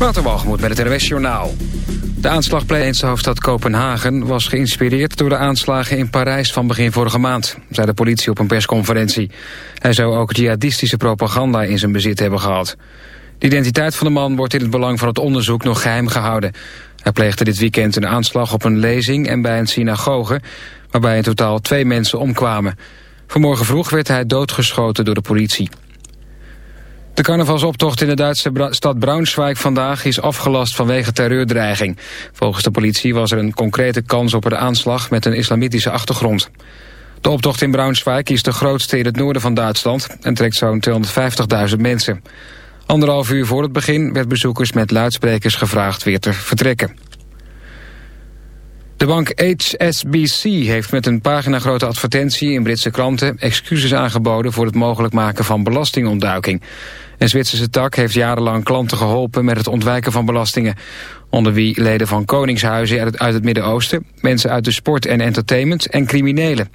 Waterwalgemoed met het RWS Journaal. De aanslag in de hoofdstad Kopenhagen was geïnspireerd door de aanslagen in Parijs van begin vorige maand, zei de politie op een persconferentie. Hij zou ook jihadistische propaganda in zijn bezit hebben gehad. De identiteit van de man wordt in het belang van het onderzoek nog geheim gehouden. Hij pleegde dit weekend een aanslag op een lezing en bij een synagoge, waarbij in totaal twee mensen omkwamen. Vanmorgen vroeg werd hij doodgeschoten door de politie. De carnavalsoptocht in de Duitse stad Braunschweig vandaag is afgelast vanwege terreurdreiging. Volgens de politie was er een concrete kans op een aanslag met een islamitische achtergrond. De optocht in Braunschweig is de grootste in het noorden van Duitsland en trekt zo'n 250.000 mensen. Anderhalf uur voor het begin werd bezoekers met luidsprekers gevraagd weer te vertrekken. De bank HSBC heeft met een paginagrote advertentie in Britse kranten excuses aangeboden voor het mogelijk maken van belastingontduiking. Een Zwitserse tak heeft jarenlang klanten geholpen met het ontwijken van belastingen. Onder wie leden van koningshuizen uit het Midden-Oosten, mensen uit de sport en entertainment en criminelen.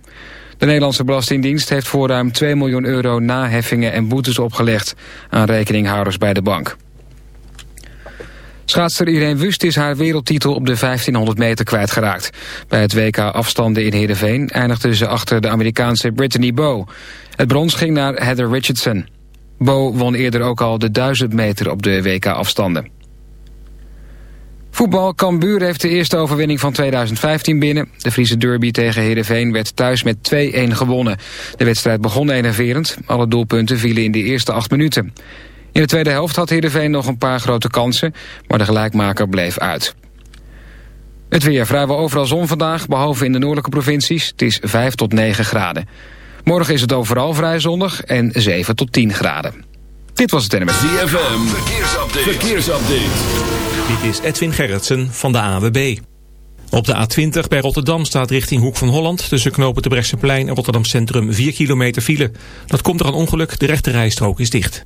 De Nederlandse Belastingdienst heeft voor ruim 2 miljoen euro naheffingen en boetes opgelegd aan rekeninghouders bij de bank. Schaatster Irene Wust is haar wereldtitel op de 1500 meter kwijtgeraakt. Bij het WK afstanden in Heerenveen eindigde ze achter de Amerikaanse Brittany Bow. Het brons ging naar Heather Richardson. Bow won eerder ook al de 1000 meter op de WK afstanden. Voetbal Cambuur heeft de eerste overwinning van 2015 binnen. De Friese derby tegen Heerenveen werd thuis met 2-1 gewonnen. De wedstrijd begon enerverend. Alle doelpunten vielen in de eerste acht minuten. In de tweede helft had Heerenveen nog een paar grote kansen, maar de gelijkmaker bleef uit. Het weer vrijwel overal zon vandaag, behalve in de noordelijke provincies. Het is 5 tot 9 graden. Morgen is het overal vrij zonnig en 7 tot 10 graden. Dit was het NMS. ZFM, verkeersupdate. verkeersupdate. Dit is Edwin Gerritsen van de AWB. Op de A20 bij Rotterdam staat richting Hoek van Holland... tussen knopen de Brechtseplein en Rotterdam Centrum 4 kilometer file. Dat komt er een ongeluk, de rechte rijstrook is dicht.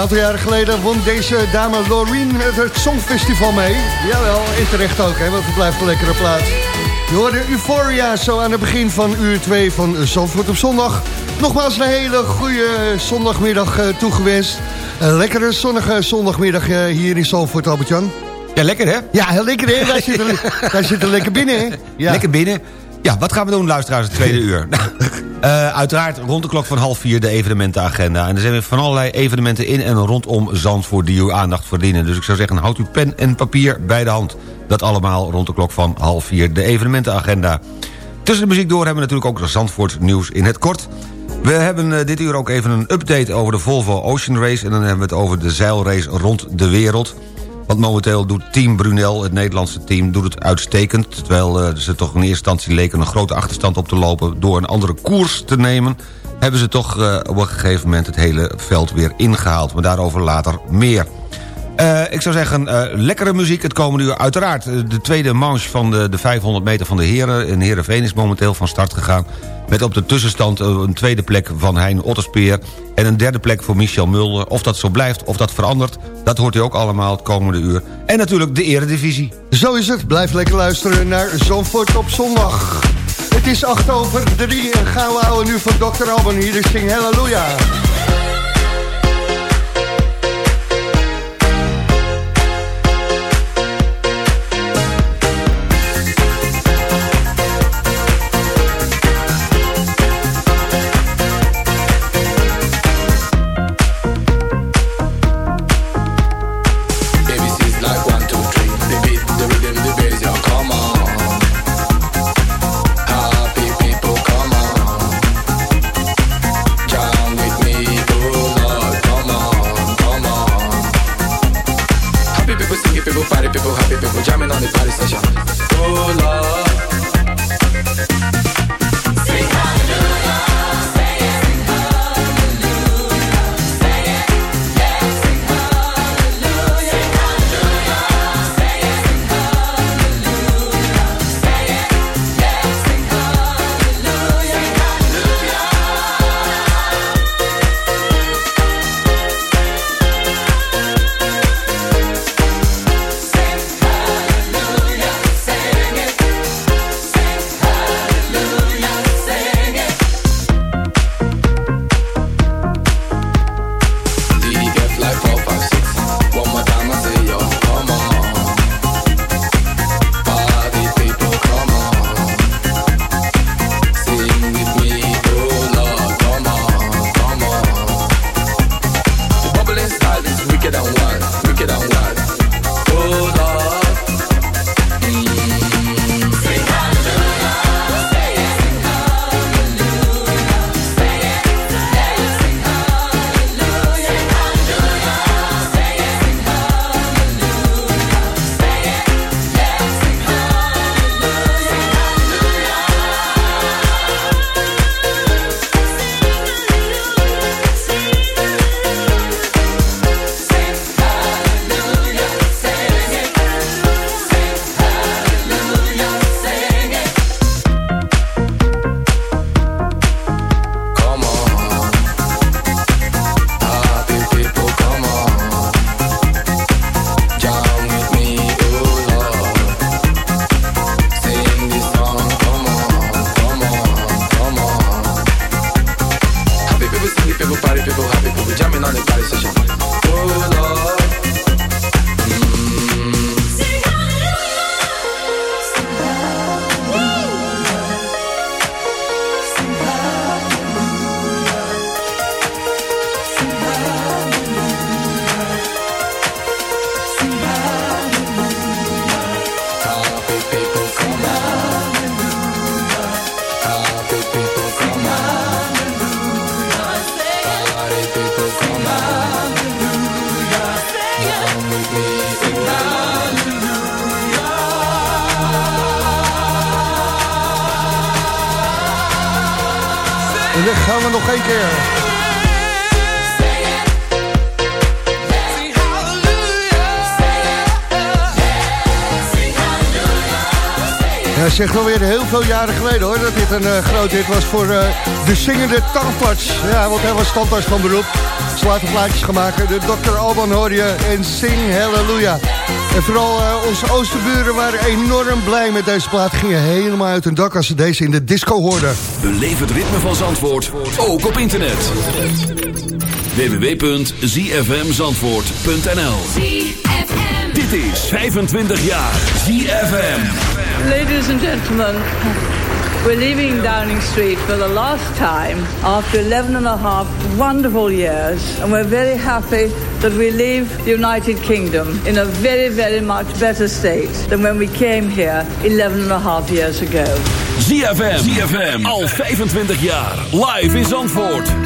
Aantal jaren geleden won deze dame Loreen het Songfestival mee. Jawel, en terecht ook, hè, want het blijft een lekkere plaats. Je hoorde Euphoria zo aan het begin van uur 2 van Zandvoort op zondag. Nogmaals een hele goede zondagmiddag uh, toegewenst. Een lekkere zonnige zondagmiddag uh, hier in Zandvoort, Albert-Jan. Ja, lekker hè? Ja, heel lekker hè? Wij zitten, wij zitten lekker binnen hè? Ja. Lekker binnen. Ja, wat gaan we doen luisteraars het tweede uur? Uh, uiteraard rond de klok van half vier de evenementenagenda. En er zijn weer van allerlei evenementen in en rondom Zandvoort... die uw aandacht verdienen. Dus ik zou zeggen, houd uw pen en papier bij de hand. Dat allemaal rond de klok van half vier de evenementenagenda. Tussen de muziek door hebben we natuurlijk ook Zandvoort nieuws in het kort. We hebben uh, dit uur ook even een update over de Volvo Ocean Race... en dan hebben we het over de zeilrace rond de wereld... Want momenteel doet Team Brunel, het Nederlandse team, doet het uitstekend. Terwijl uh, ze toch in eerste instantie leken een grote achterstand op te lopen... door een andere koers te nemen... hebben ze toch uh, op een gegeven moment het hele veld weer ingehaald. Maar daarover later meer. Uh, ik zou zeggen, lekkere muziek het komende uur. Uiteraard, de tweede manche van de, de 500 meter van de heren... in Heerenveen is momenteel van start gegaan. Met op de tussenstand een tweede plek van Hein Otterspeer... en een derde plek voor Michel Mulder. Of dat zo blijft, of dat verandert, dat hoort u ook allemaal het komende uur. En natuurlijk de eredivisie. Zo is het. Blijf lekker luisteren naar Zandvoort op zondag. Het is 8 over 3 en gaan we houden nu van Dr. Alban. Hier is Sing Halleluja. Ja, zeg wel weer heel veel jaren geleden hoor, dat dit een uh, groot hit was voor uh, de zingende tandarts. Ja, want hij was tandarts van beroep. Slaat plaatjes gemaakt. De Dr. Alban hoor je en Sing Hallelujah. En vooral uh, onze oosterburen waren enorm blij met deze plaat. Gingen helemaal uit hun dak als ze deze in de disco hoorden. Beleef het ritme van Zandvoort, ook op internet. www.zfmzandvoort.nl Dit is 25 jaar ZFM. Ladies and gentlemen, we're leaving Downing Street for the last time after 11 and a half wonderful years. And we're very happy that we leave the United Kingdom in a very, very much better state than when we came here 11 and a half years ago. ZFM, ZFM, al 25 jaar, live in Zandvoort.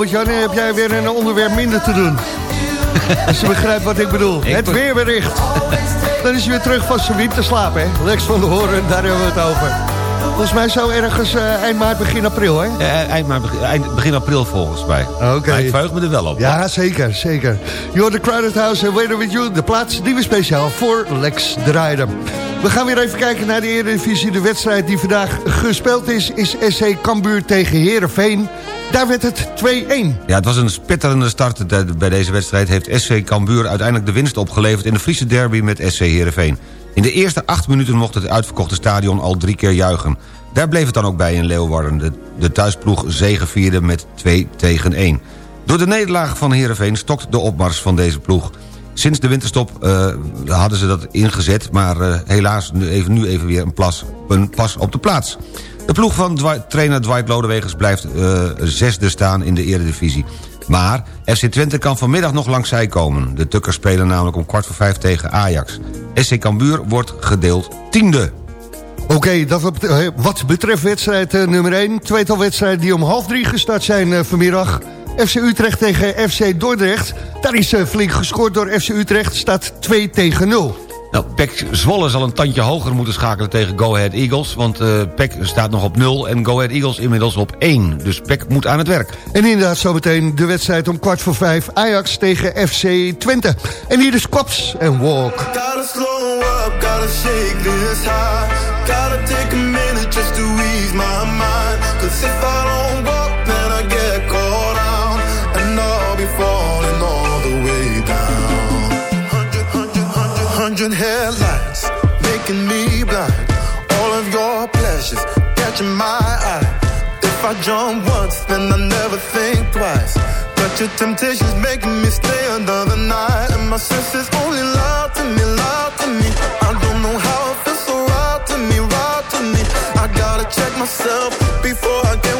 Albert-Jan, heb jij weer een onderwerp minder te doen. Als je begrijpt wat ik bedoel. het weerbericht. Dan is hij weer terug van zijn winterslaap, hè? Lex van de Horen, daar hebben we het over. Volgens mij zo ergens uh, eind maart, begin april, hè? Ja, eind maart, begin, begin april volgens mij. Oké. Okay. ik verheug me er wel op. Ja, zeker, zeker. You're the Crowded House and Waiter With You. De plaats die we speciaal voor Lex draaiden. We gaan weer even kijken naar de Eredivisie. De wedstrijd die vandaag gespeeld is, is SC Cambuur tegen Heerenveen. Daar werd het 2-1. Ja, het was een spitterende start bij deze wedstrijd. Heeft SC Cambuur uiteindelijk de winst opgeleverd... in de Friese derby met SC Heerenveen. In de eerste acht minuten mocht het uitverkochte stadion al drie keer juichen. Daar bleef het dan ook bij in Leeuwarden. De, de thuisploeg zegevierde met 2 tegen 1. Door de nederlaag van Heerenveen stokt de opmars van deze ploeg. Sinds de winterstop uh, hadden ze dat ingezet... maar uh, helaas nu even, nu even weer een, plas, een pas op de plaats. De ploeg van trainer Dwight Lodewegers blijft eh, zesde staan in de eredivisie. Maar FC Twente kan vanmiddag nog langs zij komen. De Tukkers spelen namelijk om kwart voor vijf tegen Ajax. SC Cambuur wordt gedeeld tiende. Oké, dat wat, eh, betreft wedstrijd eh, nummer 1. Tweetal wedstrijden die om half drie gestart zijn vanmiddag. FC Utrecht tegen FC Dordrecht. Daar is flink gescoord door FC Utrecht. Staat 2 tegen 0. Nou, PEC Zwolle zal een tandje hoger moeten schakelen tegen Go Ahead Eagles... want eh PEC staat nog op 0 en Go Ahead Eagles inmiddels op 1. Dus PEC moet aan het werk. En inderdaad zometeen de wedstrijd om kwart voor vijf. Ajax tegen FC Twente. En hier is Kops en Walk. Gotta slow up, gotta shake this high. Gotta take a minute just to ease my mind. Cause if I don't walk, hundred, headlights making me blind. All of your pleasures catching my eye. If I jump once, then I never think twice. But your temptation's making me stay another night. And my senses only lie to me, lie to me. I don't know how it feels so right to me, right to me. I gotta check myself before I get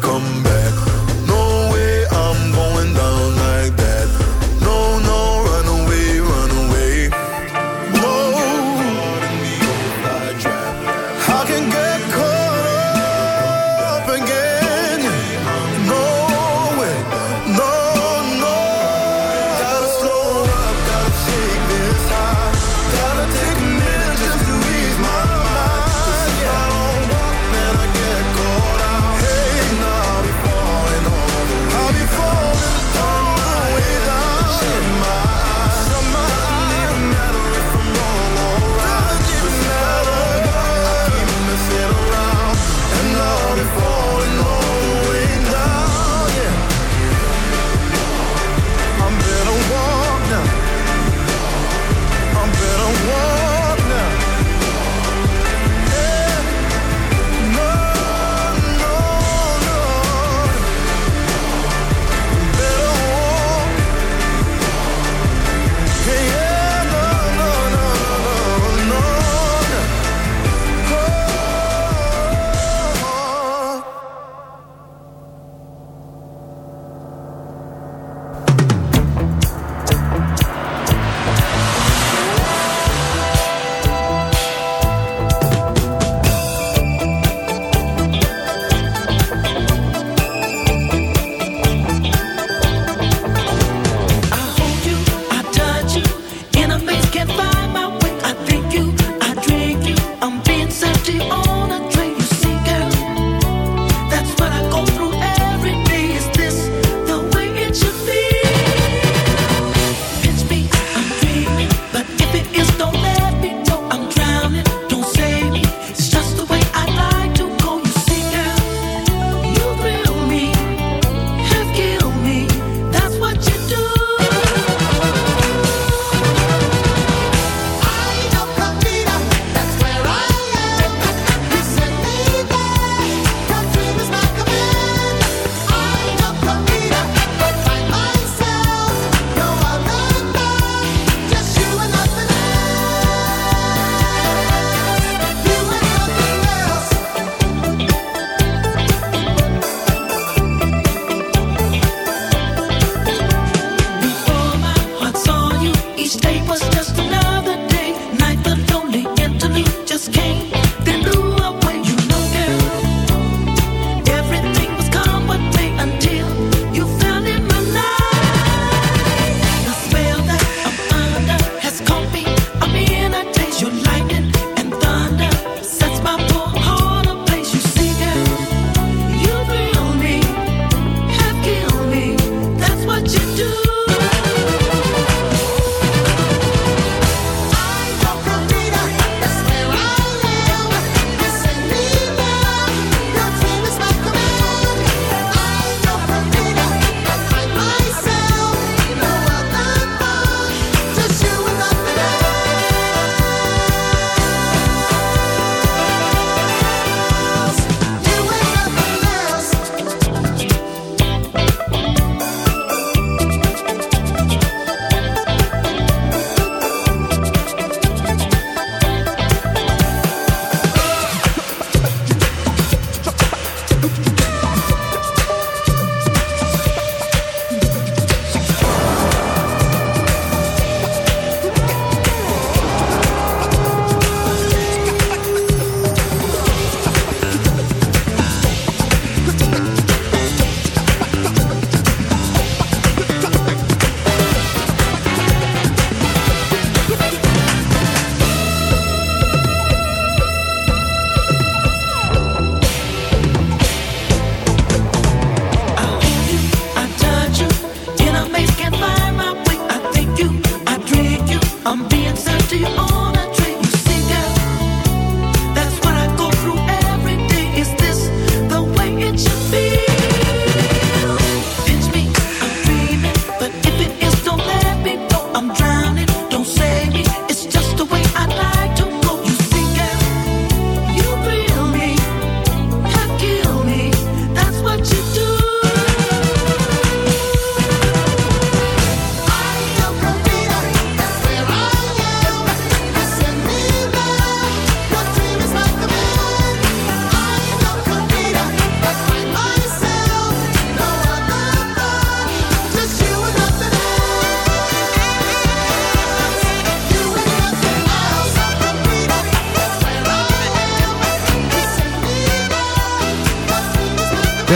come back.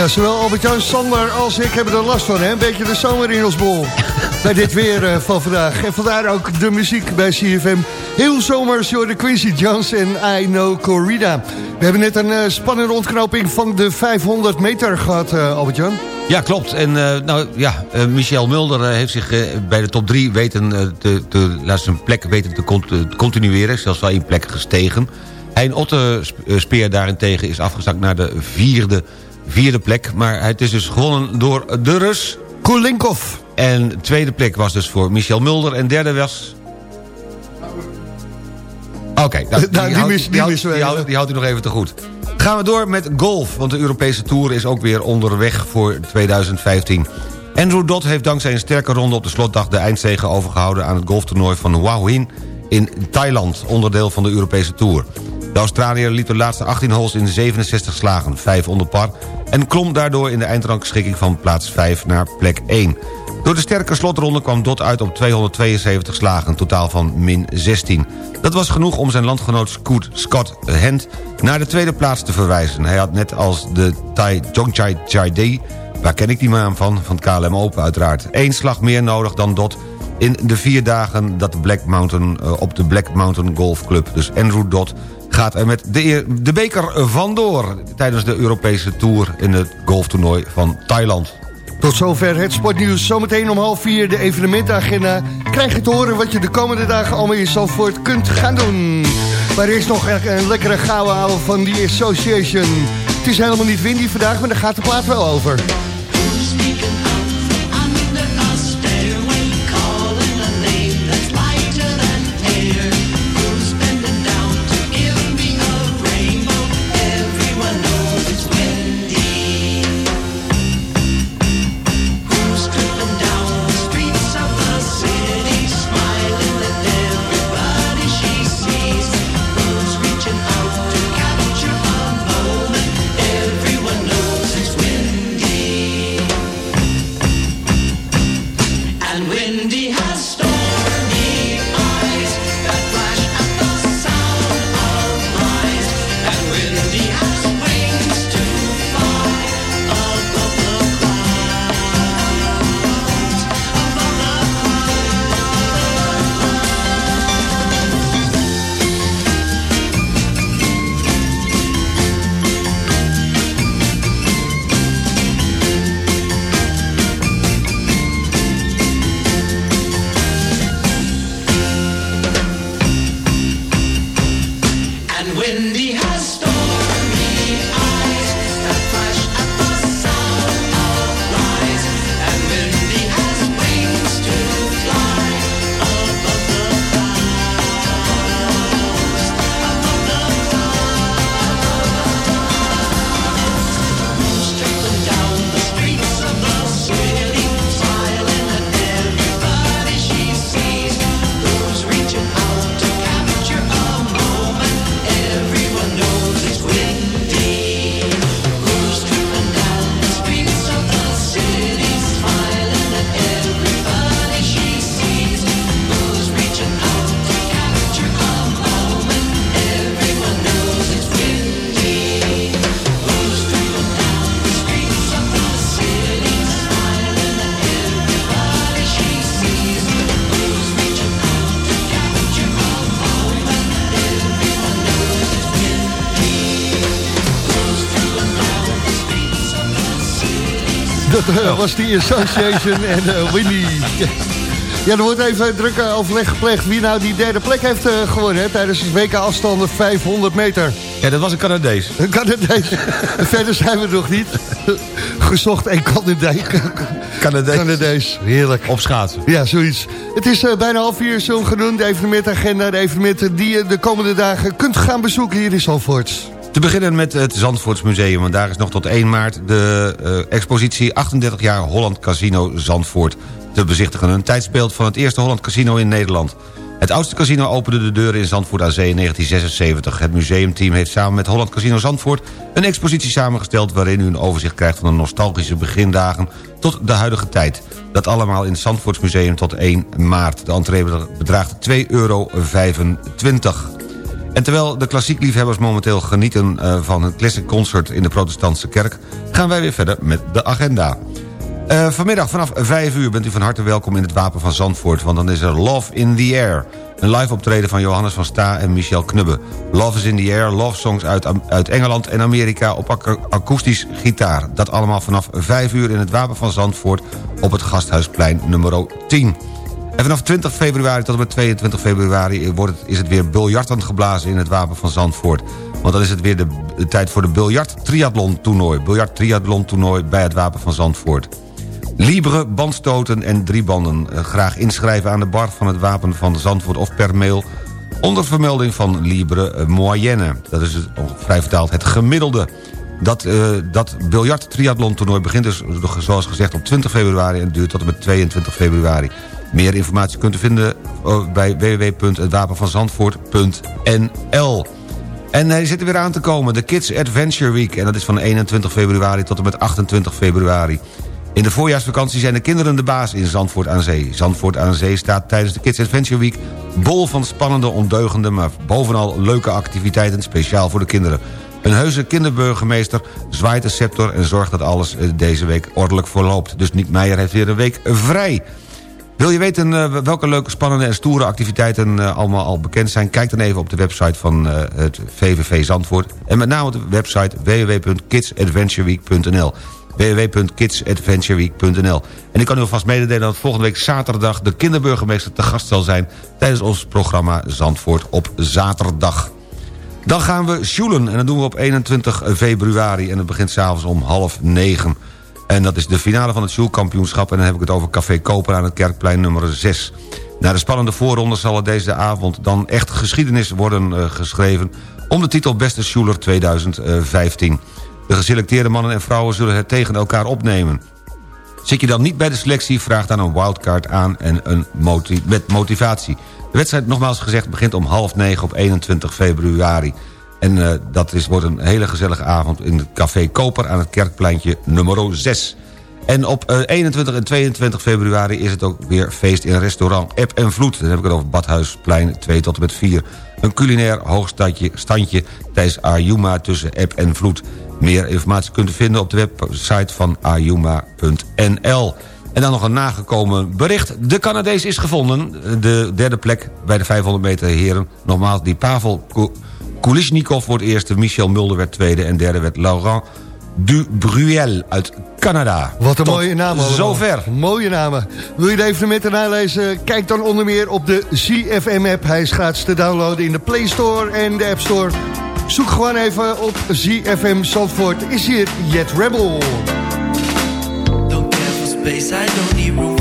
Zowel Albert-Jan, Sander als ik hebben er last van. Hè? Een beetje de zomer in ons bol. bij dit weer uh, van vandaag. En vandaar ook de muziek bij CFM. Heel zomers, de Quincy Jones en I Know Corrida. We hebben net een uh, spannende ontknoping van de 500 meter gehad, uh, Albert-Jan. Ja, klopt. En nou ja, Michel Mulder heeft zich bij de top 3 weten te, te, laat zijn plek weten te, te continueren. Zelfs wel één plek gestegen. Hein Otte Speer daarentegen is afgezakt naar de vierde vierde plek. Maar het is dus gewonnen door de Rus. Kulinkov. En tweede plek was dus voor Michel Mulder. En derde was... Oké, okay, nou, die, nou, die, die, die, houdt, die houdt u nog even te goed. Gaan we door met golf, want de Europese Tour is ook weer onderweg voor 2015. Andrew Dodd heeft dankzij een sterke ronde op de slotdag... de eindzege overgehouden aan het golftoernooi van Hua in Thailand... onderdeel van de Europese Tour. De Australiër liep de laatste 18 holes in 67 slagen, 5 onder par... en klom daardoor in de eindrangschikking van plaats 5 naar plek 1. Door de sterke slotronde kwam Dot uit op 272 slagen, totaal van min 16. Dat was genoeg om zijn landgenoot Scott Hent naar de tweede plaats te verwijzen. Hij had net als de Thai Jongchai Chai waar ken ik die naam van, van KLM Open uiteraard... één slag meer nodig dan Dot in de vier dagen dat de Black Mountain, uh, op de Black Mountain Golf Club. Dus Andrew Dot gaat er met de, de beker vandoor... tijdens de Europese Tour in het golftoernooi van Thailand. Tot zover het sportnieuws. Zometeen om half vier de evenementagenda. Krijg je te horen wat je de komende dagen allemaal in Zandvoort kunt gaan doen. Maar er is nog een lekkere gouden ouwe van die Association. Het is helemaal niet windy vandaag, maar daar gaat de plaat wel over. Was die Association en uh, Winnie. Ja, er wordt even druk overleg gepleegd wie nou die derde plek heeft gewonnen... Hè, tijdens het WK afstanden 500 meter. Ja, dat was een Canadees. Een Canadees. Verder zijn we nog niet. Gezocht en Canadees. Canadees. Canadees, heerlijk. Op schaatsen. Ja, zoiets. Het is uh, bijna half vier, zo genoemd, de evenementagenda. De evenementen die je de komende dagen kunt gaan bezoeken hier in Zandvoort. Te beginnen met het Zandvoortsmuseum, want daar is nog tot 1 maart de uh, expositie 38 jaar Holland Casino Zandvoort te bezichtigen. Een tijdsbeeld van het eerste Holland Casino in Nederland. Het oudste casino opende de deuren in Zandvoort aan Zee in 1976. Het museumteam heeft samen met Holland Casino Zandvoort... een expositie samengesteld waarin u een overzicht krijgt... van de nostalgische begindagen tot de huidige tijd. Dat allemaal in het Zandvoortsmuseum tot 1 maart. De entree bedraagt 2,25 euro. En terwijl de klassiekliefhebbers momenteel genieten eh, van een classic concert in de protestantse kerk... gaan wij weer verder met de agenda. Uh, vanmiddag vanaf 5 uur bent u van harte welkom in het Wapen van Zandvoort... want dan is er Love in the Air. Een live optreden van Johannes van Sta en Michel Knubbe. Love is in the Air, love songs uit, uit Engeland en Amerika op akoestisch gitaar. Dat allemaal vanaf 5 uur in het Wapen van Zandvoort... op het Gasthuisplein nummer 10. En vanaf 20 februari tot en met 22 februari wordt is het weer biljarten geblazen in het Wapen van Zandvoort. Want dan is het weer de, tijd voor de biljart triathlon toernooi. Biljart triathlon toernooi bij het Wapen van Zandvoort. Libre, bandstoten en driebanden. Uh, graag inschrijven aan de bar van het Wapen van Zandvoort of per mail... onder vermelding van Libre uh, Moyenne. Dat is het, vrij vertaald het gemiddelde. Dat, uh, dat biljart triathlon toernooi begint dus zoals gezegd op 20 februari... en duurt tot en met 22 februari. Meer informatie kunt u vinden bij www.hetwapenvanzandvoort.nl. En hij zit er weer aan te komen, de Kids Adventure Week. En dat is van 21 februari tot en met 28 februari. In de voorjaarsvakantie zijn de kinderen de baas in Zandvoort aan Zee. Zandvoort aan Zee staat tijdens de Kids Adventure Week... bol van spannende, ondeugende, maar bovenal leuke activiteiten... speciaal voor de kinderen. Een heuse kinderburgemeester zwaait de scepter... en zorgt dat alles eh, deze week ordelijk verloopt. Dus Nick Meijer heeft weer een week vrij. Wil je weten uh, welke leuke, spannende en stoere activiteiten uh, allemaal al bekend zijn? Kijk dan even op de website van uh, het VVV Zandvoort. En met name op de website www.kidsadventureweek.nl www.kidsadventureweek.nl En ik kan u alvast mededelen dat volgende week zaterdag... de kinderburgemeester te gast zal zijn... tijdens ons programma Zandvoort op zaterdag. Dan gaan we sjoelen en dat doen we op 21 februari... en het begint s'avonds om half negen. En dat is de finale van het sjoelkampioenschap... en dan heb ik het over Café Koper aan het Kerkplein nummer 6. Na de spannende voorronde zal er deze avond dan echt geschiedenis worden uh, geschreven... om de titel Beste Sjoeler 2015. De geselecteerde mannen en vrouwen zullen het tegen elkaar opnemen. Zit je dan niet bij de selectie, vraag dan een wildcard aan en een met motivatie. De wedstrijd, nogmaals gezegd, begint om half negen op 21 februari. En uh, dat is, wordt een hele gezellige avond in het Café Koper... aan het Kerkpleintje nummer 6. En op uh, 21 en 22 februari is het ook weer feest in restaurant Eb en Vloed. Dan heb ik het over Badhuisplein 2 tot en met 4. Een culinair hoogstandje standje tijdens Ayuma tussen Eb en Vloed. Meer informatie kunt u vinden op de website van ayuma.nl. En dan nog een nagekomen bericht. De Canadees is gevonden. De derde plek bij de 500 meter heren. Nogmaals, die Pavel Kulishnikov wordt eerste. Michel Mulder werd tweede. En derde werd Laurent Dubruel uit Canada. Wat een mooie naam. Zover. Mooie namen. Wil je de evenementen nalezen? Kijk dan onder meer op de ZFM-app. Hij is gratis te downloaden in de Play Store en de App Store. Zoek gewoon even op ZFM Zandvoort. Is hier Jet Rebel. Don't care for space, I don't need room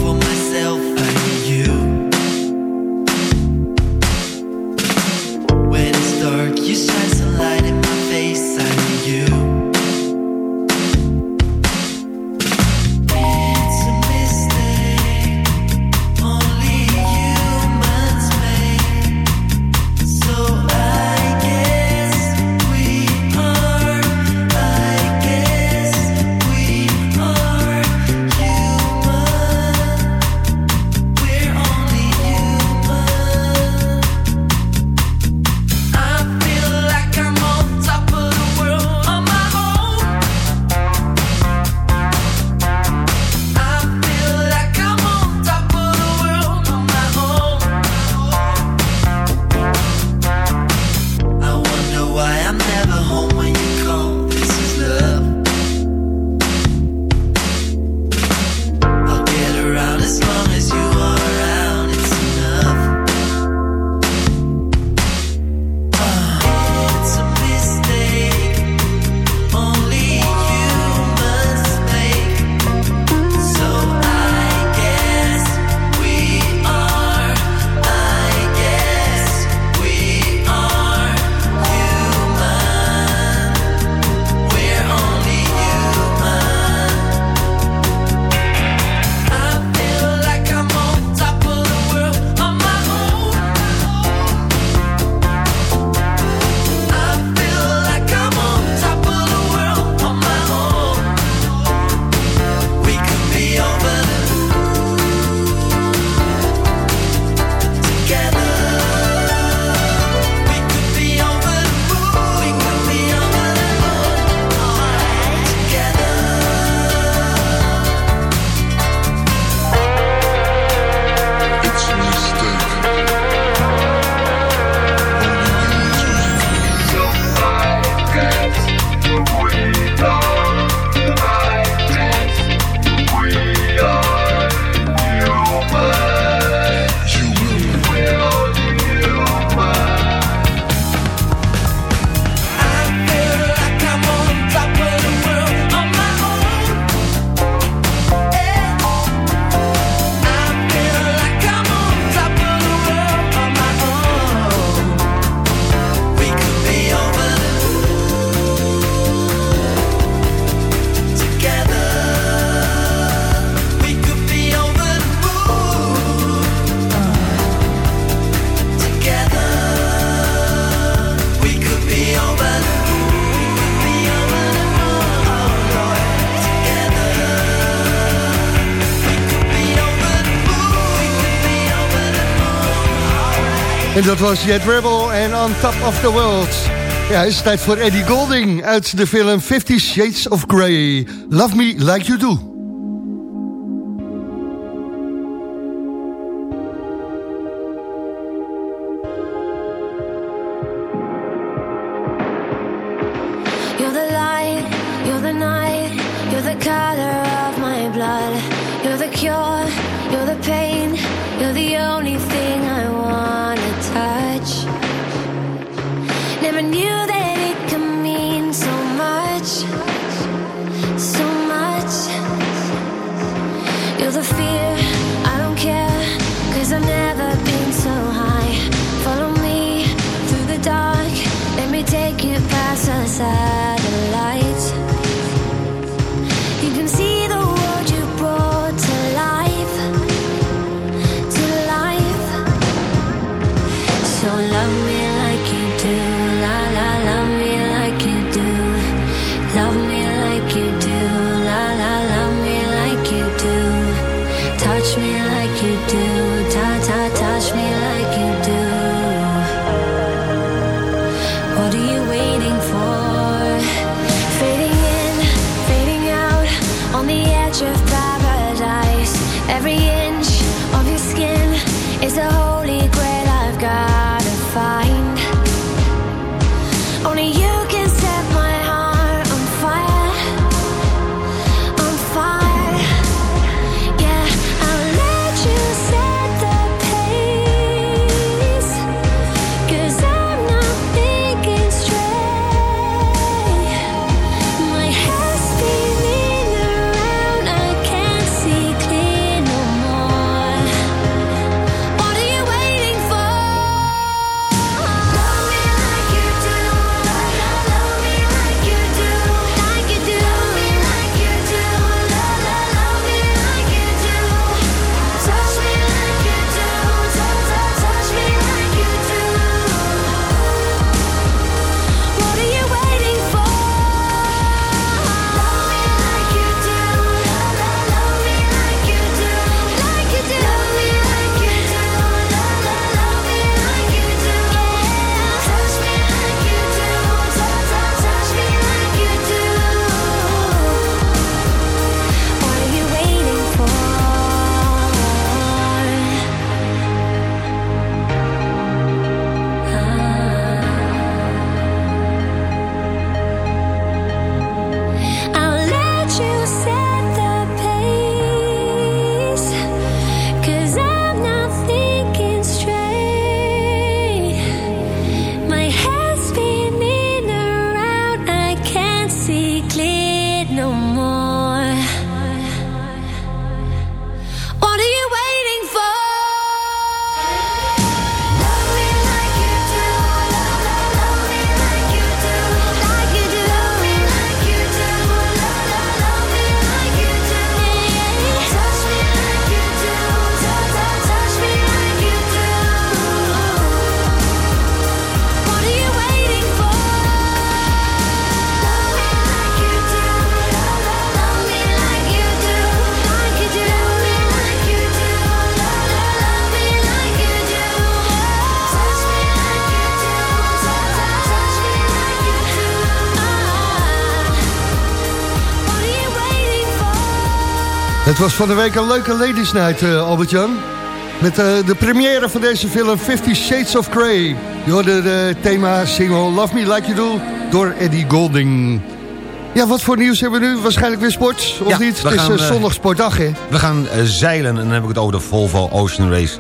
En dat was Jet Rebel en On Top of the World. Ja, het is tijd voor Eddie Golding uit de film Fifty Shades of Grey. Love Me Like You Do. every year. Het was van de week een leuke ladies night, uh, Albert-Jan. Met uh, de première van deze film Fifty Shades of Grey. Je hoorde de thema single Love Me Like You Do door Eddie Golding. Ja, wat voor nieuws hebben we nu? Waarschijnlijk weer sport, of ja, niet? Het is uh, zondag sportdag, hè? We gaan zeilen en dan heb ik het over de Volvo Ocean Race.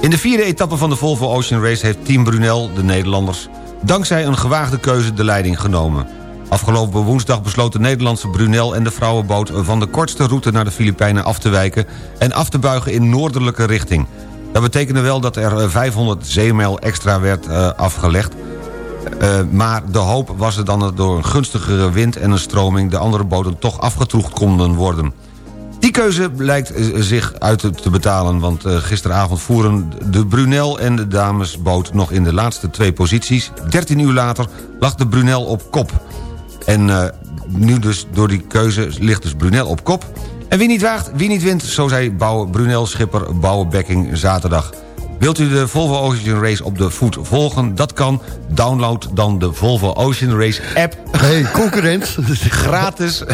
In de vierde etappe van de Volvo Ocean Race heeft Team Brunel, de Nederlanders... dankzij een gewaagde keuze de leiding genomen. Afgelopen woensdag besloot de Nederlandse Brunel en de vrouwenboot... van de kortste route naar de Filipijnen af te wijken... en af te buigen in noordelijke richting. Dat betekende wel dat er 500 zeemijl extra werd uh, afgelegd... Uh, maar de hoop was er dan dat door een gunstigere wind en een stroming... de andere boten toch afgetroegd konden worden. Die keuze blijkt zich uit te betalen... want gisteravond voeren de Brunel en de damesboot nog in de laatste twee posities. 13 uur later lag de Brunel op kop... En uh, nu dus door die keuze ligt dus Brunel op kop. En wie niet waagt, wie niet wint, zo zei Bouwe Brunel schipper Bouwe Bekking zaterdag. Wilt u de Volvo Ocean Race op de voet volgen? Dat kan. Download dan de Volvo Ocean Race app. Hey, concurrent. Gratis.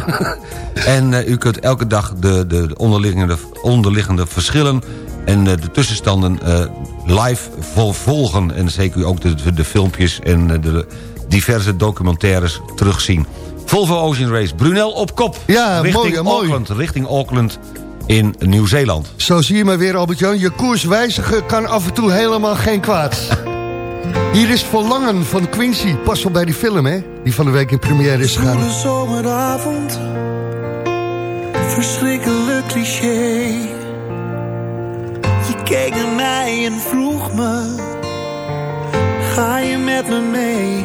en uh, u kunt elke dag de, de onderliggende, onderliggende verschillen... en uh, de tussenstanden uh, live volgen. En zeker ook de, de filmpjes en de diverse documentaires terugzien. Volvo Ocean Race, Brunel op kop. Ja, richting mooi, Auckland, mooi. Richting Auckland in Nieuw-Zeeland. Zo zie je maar weer, Albert-Jan. Je koers wijzigen kan af en toe helemaal geen kwaad. Hier is Verlangen van Quincy. Pas wel bij die film, hè? Die van de week in première is gegaan. Een zomeravond. Verschrikkelijk cliché. Je keek naar mij en vroeg me. Ga je met me mee?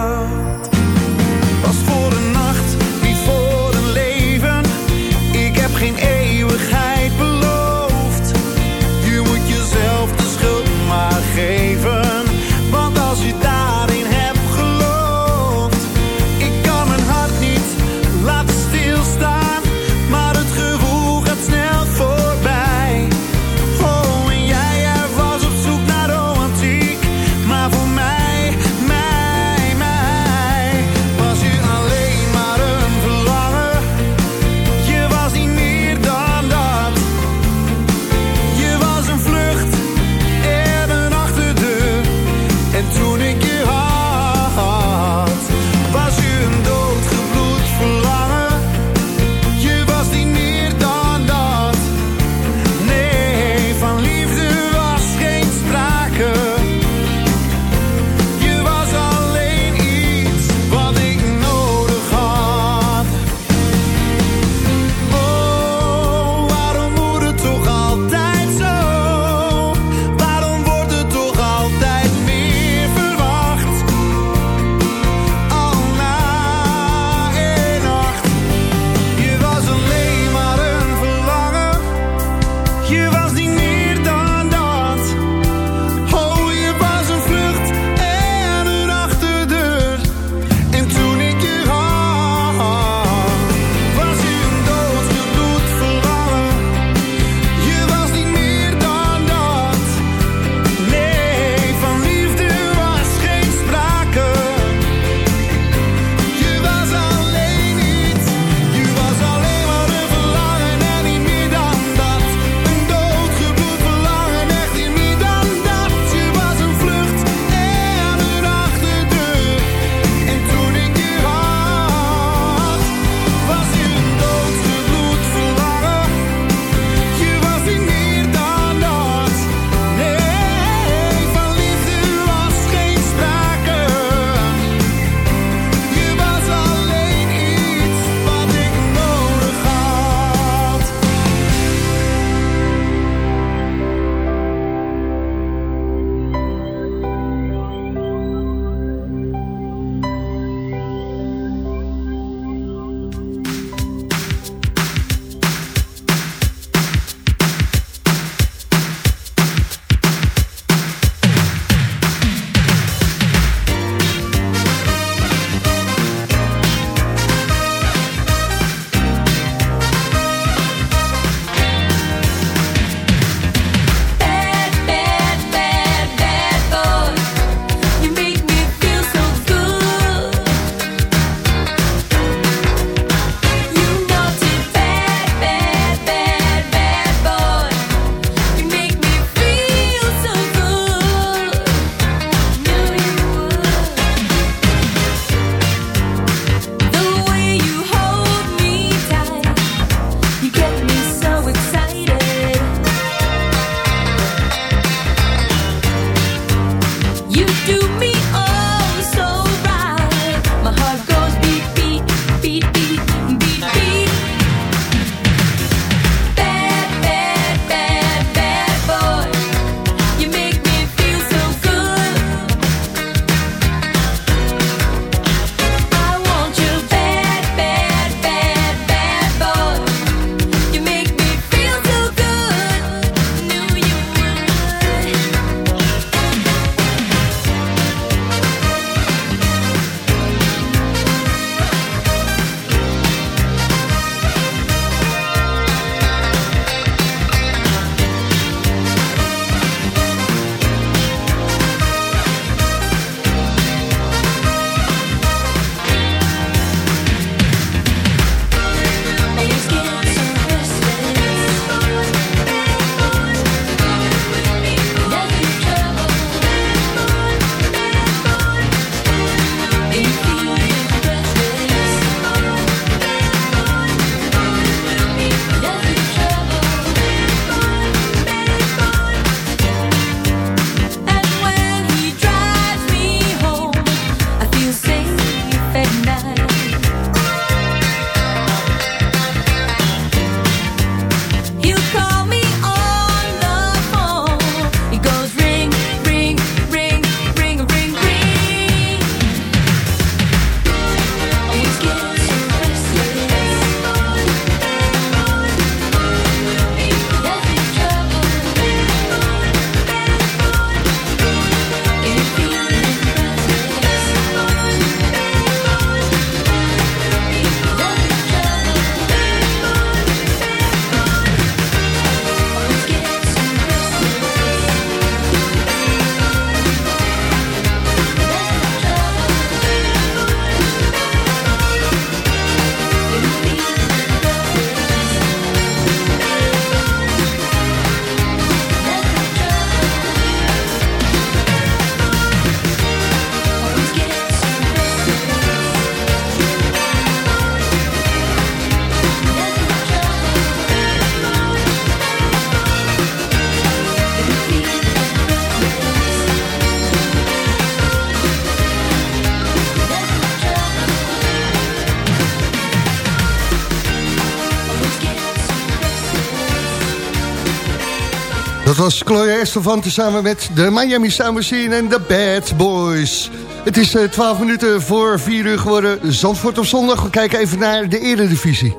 Dat was Chloe Estefan samen met de Miami Sound Machine en de Bad Boys. Het is uh, 12 minuten voor 4 uur geworden. Zandvoort op zondag. We kijken even naar de eredivisie.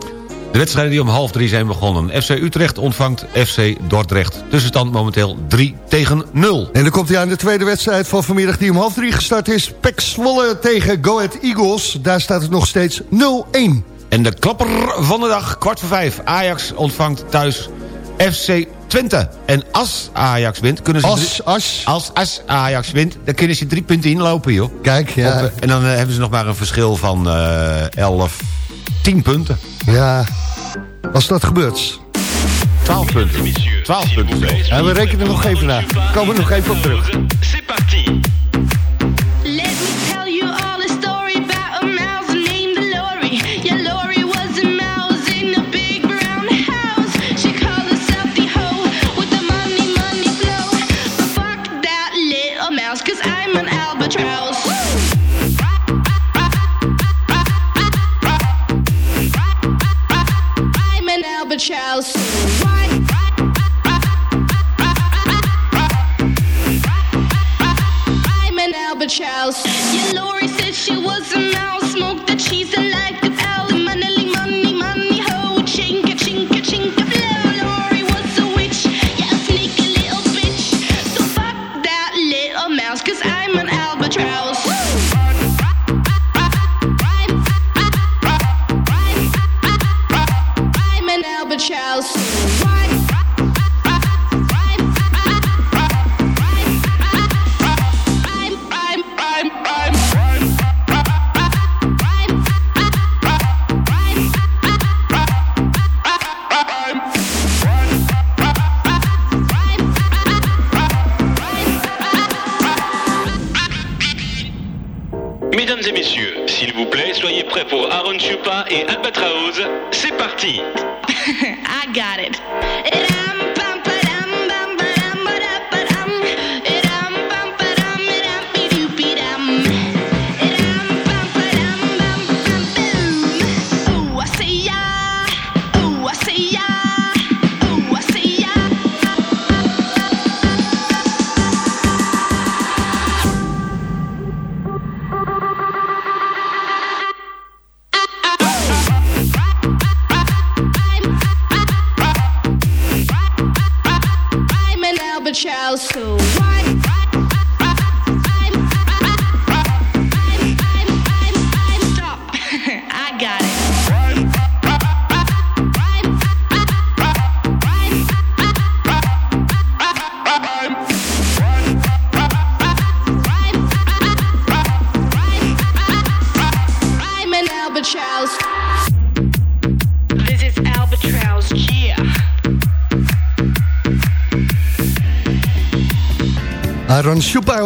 De wedstrijden die om half drie zijn begonnen. FC Utrecht ontvangt FC Dordrecht. Tussenstand momenteel 3 tegen 0. En dan komt hij aan de tweede wedstrijd van vanmiddag die om half drie gestart is. Pek Zwolle tegen Go Ahead Eagles. Daar staat het nog steeds 0-1. En de klapper van de dag, kwart voor vijf. Ajax ontvangt thuis FC Twente. En als Ajax wint, kunnen ze... Als, als. Als, als Ajax wint, dan kunnen ze drie punten inlopen, joh. Kijk, ja. Op, en dan uh, hebben ze nog maar een verschil van uh, 11, 10 punten. Ja, als dat gebeurt. 12 punten. 12 punten. Ja, we rekenen nog even na. Komen we nog even op terug. C'est parti. I got it.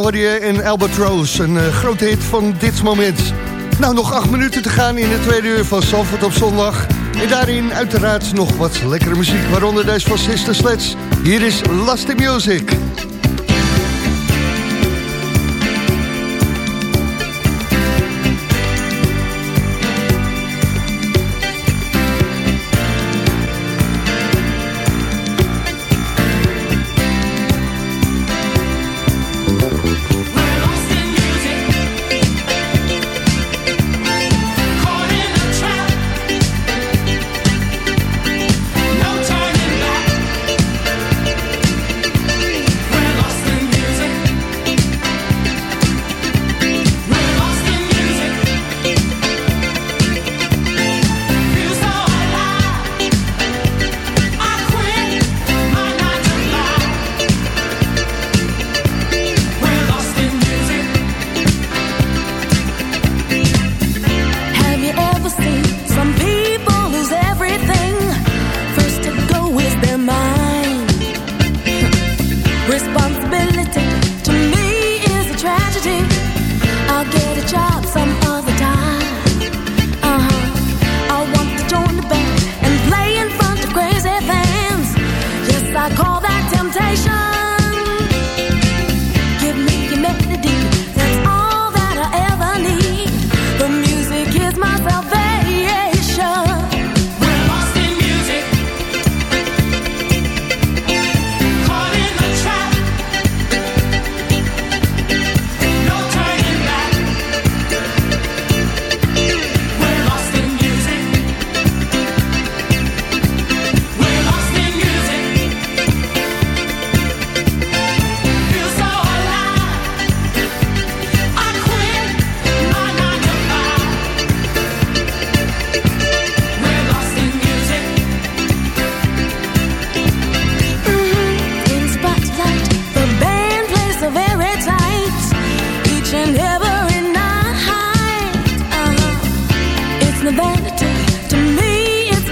Hoor je in Albatross, een uh, grote hit van dit moment. Nou, nog acht minuten te gaan in de tweede uur van Zandvoort op zondag. En daarin uiteraard nog wat lekkere muziek, waaronder deze van Sister. Hier is Lasty Music.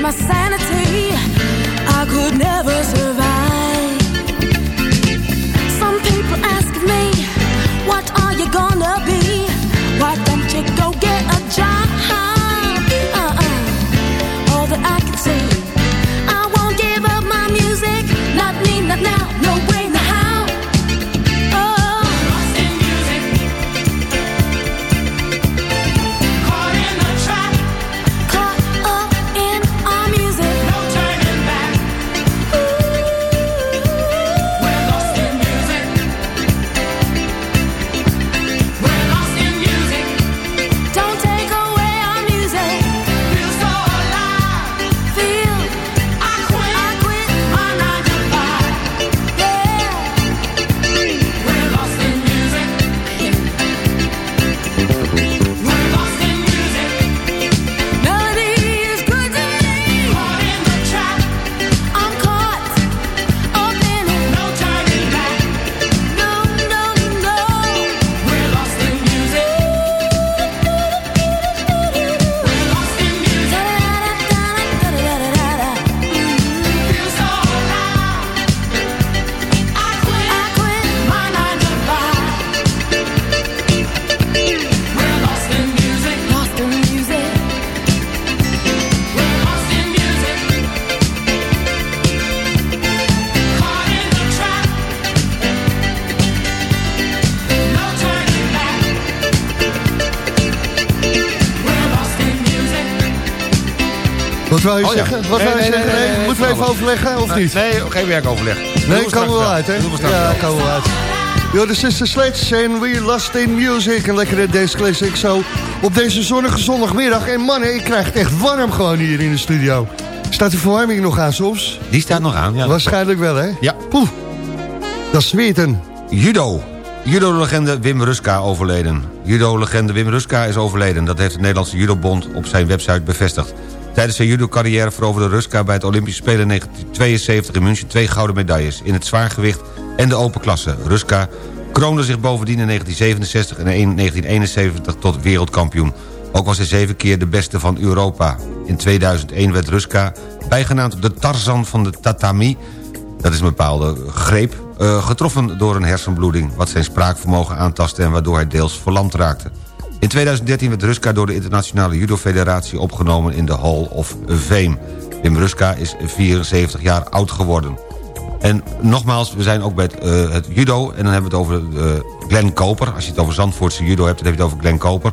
my sanity. Wat Nee, nee, nee, nee, moeten we even overleggen of niet? Nee, geen werkoverleg. Nee, komen we wel uit, hè? Ja, wel. komen we uit. Yo, de Sister Sledge en We Lost in Music. Een lekkere dance classic zo op deze zonnige zondagmiddag. En mannen, ik krijg het echt warm gewoon hier in de studio. Staat de verwarming nog aan soms? Die staat nog aan, ja. Waarschijnlijk wel, hè? Ja. Poeh, dat is zweten. Judo. Judo-legende Wim Ruska overleden. Judo-legende Wim Ruska is overleden. Dat heeft de Nederlandse Judobond op zijn website bevestigd. Tijdens zijn judo-carrière veroverde Ruska bij het Olympische Spelen in 1972 in München... twee gouden medailles in het zwaargewicht en de open klasse. Ruska kroonde zich bovendien in 1967 en in 1971 tot wereldkampioen. Ook was hij zeven keer de beste van Europa. In 2001 werd Ruska bijgenaamd de Tarzan van de tatami... dat is een bepaalde greep, eh, getroffen door een hersenbloeding... wat zijn spraakvermogen aantastte en waardoor hij deels verlamd raakte. In 2013 werd Ruska door de Internationale Judo Federatie opgenomen in de Hall of Fame. Wim Ruska is 74 jaar oud geworden. En nogmaals, we zijn ook bij het, eh, het judo. En dan hebben we het over eh, Glenn Koper. Als je het over Zandvoortse judo hebt, dan heb je het over Glenn Koper.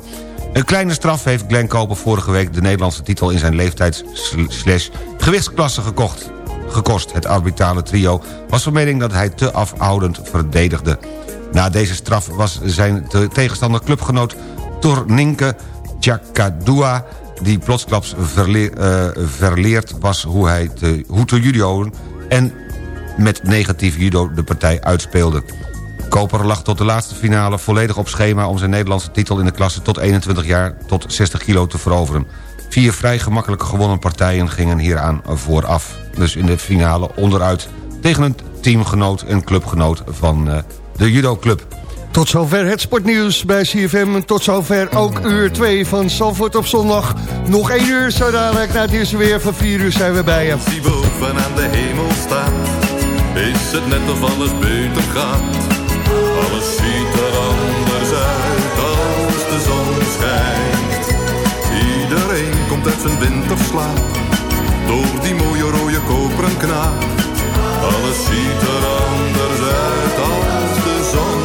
Een kleine straf heeft Glenn Koper vorige week... de Nederlandse titel in zijn leeftijds-gewichtsklasse gekocht. Gekost. Het arbitrale trio was van mening dat hij te afhoudend verdedigde. Na deze straf was zijn te- tegenstander clubgenoot Torninke Chakadua... die plotsklaps eh, verleerd was hoe, hij te, hoe te judoën... en met negatief judo de partij uitspeelde. Koper lag tot de laatste finale volledig op schema... om zijn Nederlandse titel in de klasse tot 21 jaar tot 60 kilo te veroveren. Vier vrij gemakkelijk gewonnen partijen gingen hieraan vooraf. Dus in de finale onderuit tegen een teamgenoot en clubgenoot van eh, de judoclub. Tot zover het sportnieuws bij CFM. Tot zover ook uur 2 van Zandvoort op zondag. Nog één uur, zo dadelijk na het eerste weer van 4 uur zijn we bij je. die boven aan de hemel staat, is het net of alles beter gaat. Alles ziet er anders uit als de zon schijnt. Iedereen komt uit zijn winterslaap, door die mooie rode koperen knaap. Alles ziet er anders uit als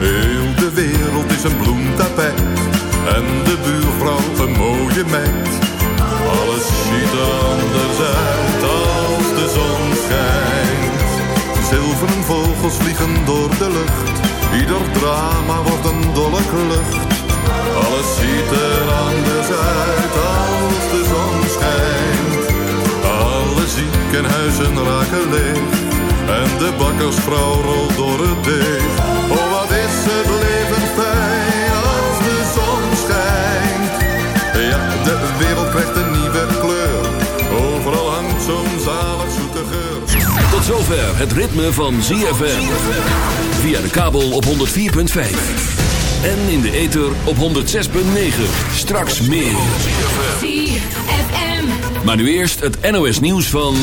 Heel de wereld is een bloemtapijt en de buurvrouw een mooie meid. Alles ziet er anders uit als de zon schijnt. Zilveren vogels vliegen door de lucht, ieder drama wordt een dolle klucht. Alles ziet er anders uit als de zon schijnt. Alle ziekenhuizen raken leeg en de bakkersvrouw rolt door het deeg. Krijgt een nieuwe kleur. Overal hangt zo'n zalig zoete geur. Tot zover het ritme van ZFM. Via de kabel op 104.5. En in de ether op 106.9. Straks meer. Maar nu eerst het NOS nieuws van...